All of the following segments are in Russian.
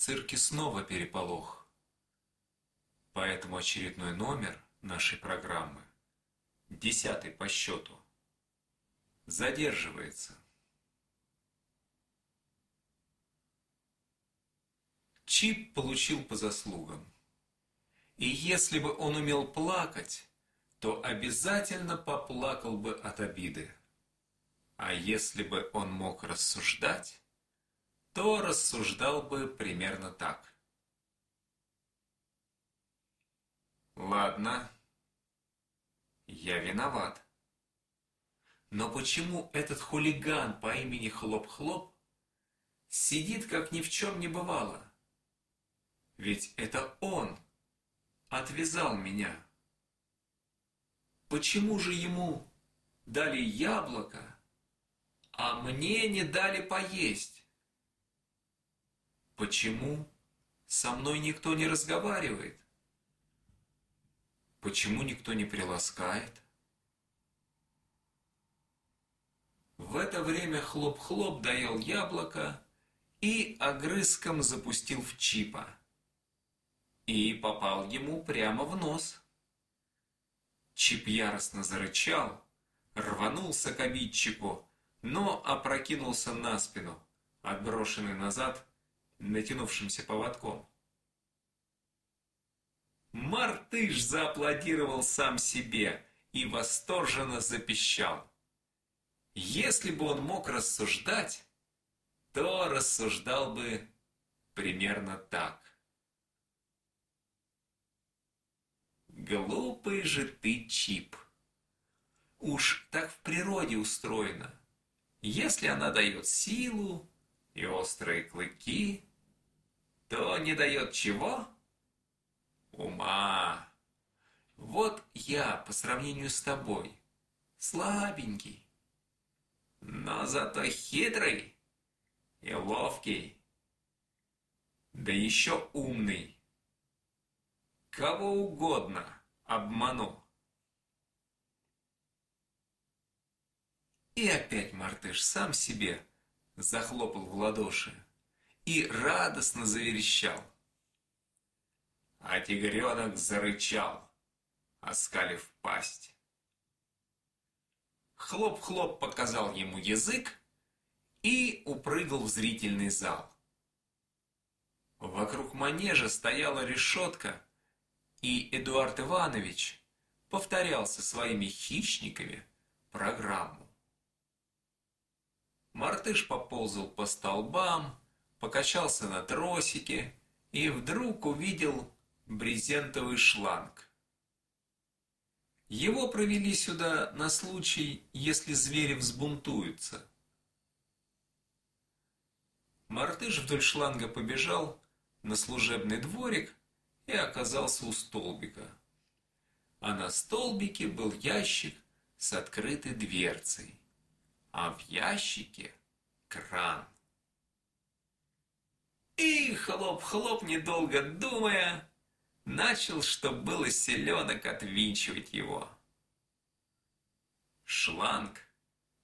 цирке снова переполох. Поэтому очередной номер нашей программы, десятый по счету, задерживается. Чип получил по заслугам. И если бы он умел плакать, то обязательно поплакал бы от обиды. А если бы он мог рассуждать, то рассуждал бы примерно так. Ладно, я виноват. Но почему этот хулиган по имени Хлоп-Хлоп сидит, как ни в чем не бывало? Ведь это он отвязал меня. Почему же ему дали яблоко, а мне не дали поесть? Почему со мной никто не разговаривает? Почему никто не приласкает? В это время хлоп-хлоп доел яблоко и огрызком запустил в чипа. И попал ему прямо в нос. Чип яростно зарычал, рванулся к обидчику, но опрокинулся на спину, отброшенный назад натянувшимся поводком. Мартыш зааплодировал сам себе и восторженно запищал. Если бы он мог рассуждать, то рассуждал бы примерно так. Глупый же ты, Чип. Уж так в природе устроено. Если она дает силу и острые клыки, то не дает чего? Ума. Вот я, по сравнению с тобой, слабенький, но зато хитрый и ловкий, да еще умный. Кого угодно обману. И опять Мартыш сам себе захлопал в ладоши и радостно заверещал. А тигренок зарычал, оскалив пасть. Хлоп-хлоп показал ему язык и упрыгал в зрительный зал. Вокруг манежа стояла решетка, и Эдуард Иванович повторял со своими хищниками программу. Мартыш поползал по столбам, покачался на тросике и вдруг увидел брезентовый шланг. Его провели сюда на случай, если звери взбунтуются. Мартыш вдоль шланга побежал на служебный дворик и оказался у столбика. А на столбике был ящик с открытой дверцей а в ящике кран. И хлоп-хлоп, недолго думая, начал, что было селенок, отвинчивать его. Шланг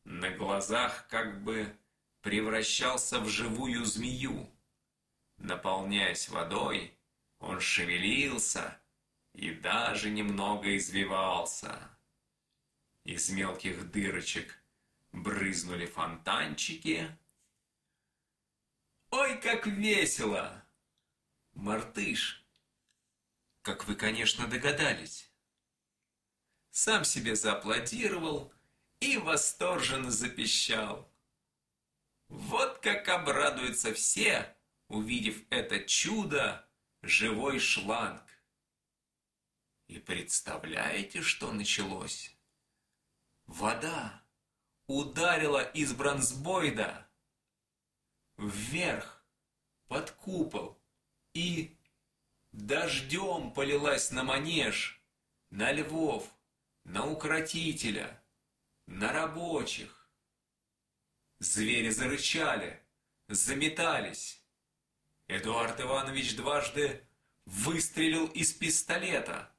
на глазах как бы превращался в живую змею. Наполняясь водой, он шевелился и даже немного извивался. Из мелких дырочек брызнули фонтанчики. Ой, как весело! Мартыш, как вы, конечно, догадались, сам себе зааплодировал и восторженно запищал. Вот как обрадуются все, увидев это чудо, живой шланг. И представляете, что началось? Вода ударила из бронзбойда вверх, под купол, и дождем полилась на манеж, на львов, на укротителя, на рабочих. Звери зарычали, заметались. Эдуард Иванович дважды выстрелил из пистолета,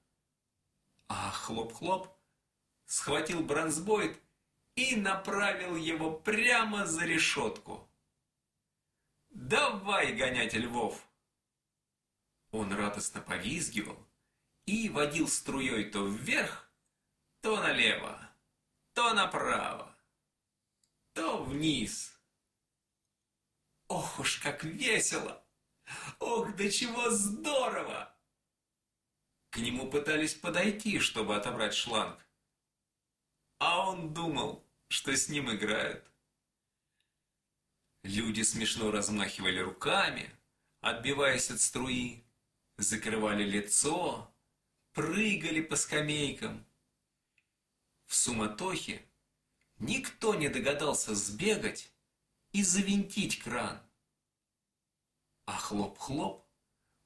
а хлоп-хлоп схватил бронзбойд и направил его прямо за решетку. «Давай гонять львов!» Он радостно повизгивал и водил струей то вверх, то налево, то направо, то вниз. Ох уж как весело! Ох, до чего здорово! К нему пытались подойти, чтобы отобрать шланг. А он думал, что с ним играют. Люди смешно размахивали руками, отбиваясь от струи, закрывали лицо, прыгали по скамейкам. В суматохе никто не догадался сбегать и завинтить кран. А хлоп-хлоп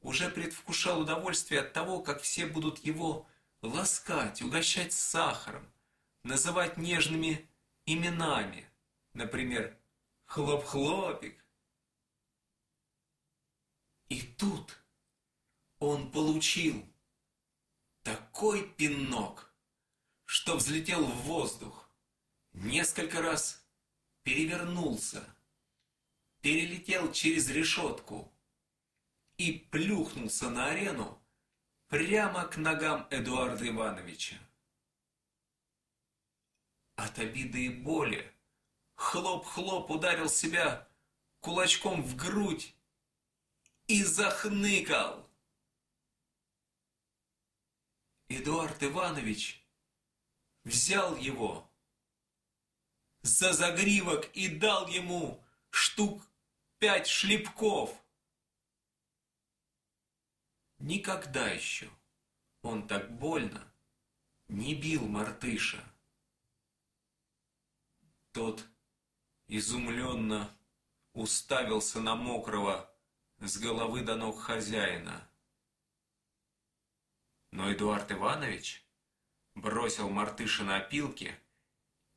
уже предвкушал удовольствие от того, как все будут его ласкать, угощать сахаром, называть нежными именами, например, «Хлоп-хлопик». И тут он получил такой пинок, что взлетел в воздух, несколько раз перевернулся, перелетел через решетку и плюхнулся на арену прямо к ногам Эдуарда Ивановича. От обиды и боли хлоп-хлоп ударил себя кулачком в грудь и захныкал. Эдуард Иванович взял его за загривок и дал ему штук пять шлепков. Никогда еще он так больно не бил мартыша. Тот изумленно уставился на мокрого с головы до ног хозяина. Но Эдуард Иванович бросил мартыша на опилки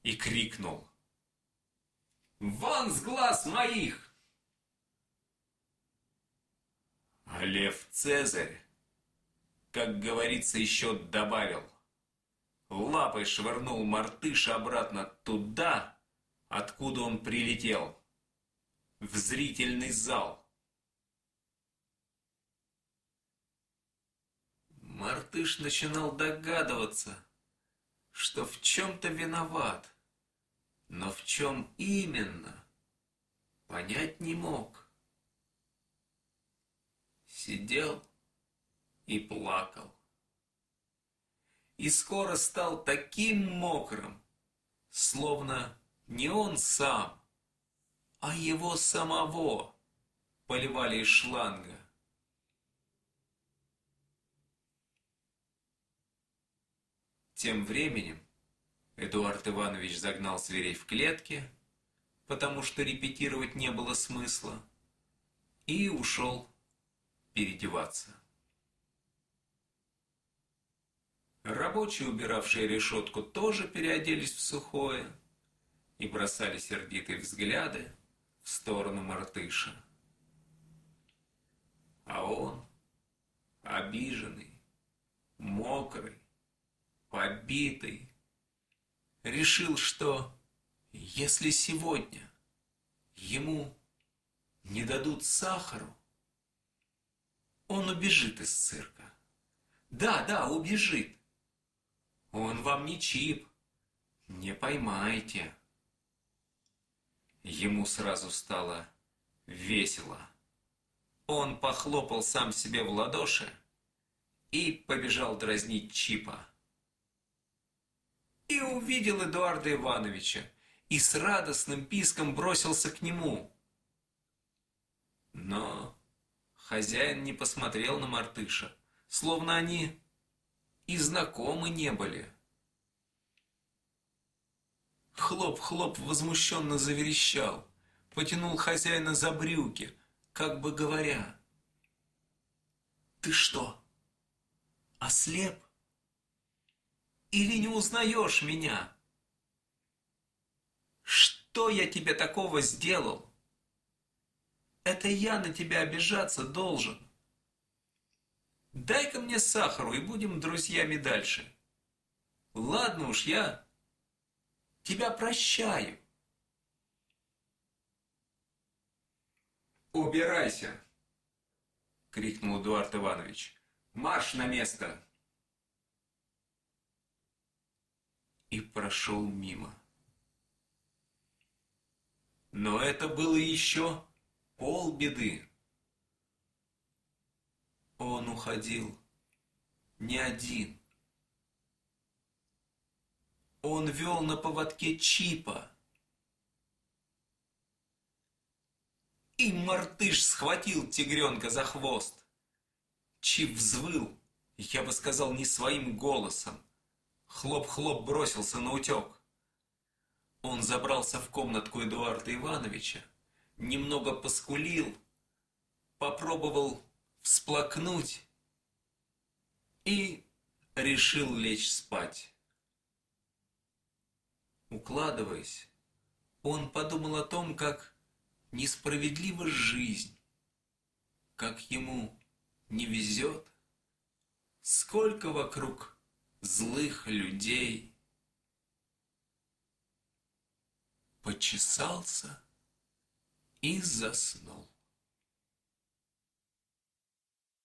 и крикнул. «Вон с глаз моих!» А Лев Цезарь, как говорится, еще добавил. Лапой швырнул мартыша обратно туда, откуда он прилетел, в зрительный зал. Мартыш начинал догадываться, что в чем-то виноват, но в чем именно, понять не мог. Сидел и плакал. И скоро стал таким мокрым, словно не он сам, а его самого поливали из шланга. Тем временем Эдуард Иванович загнал зверей в клетки, потому что репетировать не было смысла, и ушел переодеваться. Рабочие, убиравшие решетку, тоже переоделись в сухое и бросали сердитые взгляды в сторону Мартыша. А он, обиженный, мокрый, побитый, решил, что если сегодня ему не дадут сахару, он убежит из цирка. Да, да, убежит. Он вам не чип, не поймаете. Ему сразу стало весело. Он похлопал сам себе в ладоши и побежал дразнить Чипа и увидел Эдуарда Ивановича, и с радостным писком бросился к нему. Но хозяин не посмотрел на Мартыша, словно они и знакомы не были. Хлоп-хлоп возмущенно заверещал, потянул хозяина за брюки, как бы говоря, «Ты что, ослеп?» Или не узнаешь меня? Что я тебе такого сделал? Это я на тебя обижаться должен. Дай-ка мне сахару, и будем друзьями дальше. Ладно уж, я тебя прощаю. Убирайся, крикнул Эдуард Иванович. «Марш на место!» И прошел мимо. Но это было еще полбеды. Он уходил не один. Он вел на поводке Чипа. И мартыш схватил тигренка за хвост. Чип взвыл, я бы сказал, не своим голосом. Хлоп-хлоп бросился на утек. Он забрался в комнатку Эдуарда Ивановича, немного поскулил, попробовал всплакнуть и решил лечь спать. Укладываясь, он подумал о том, как несправедлива жизнь, как ему не везет, сколько вокруг злых людей. Почесался и заснул.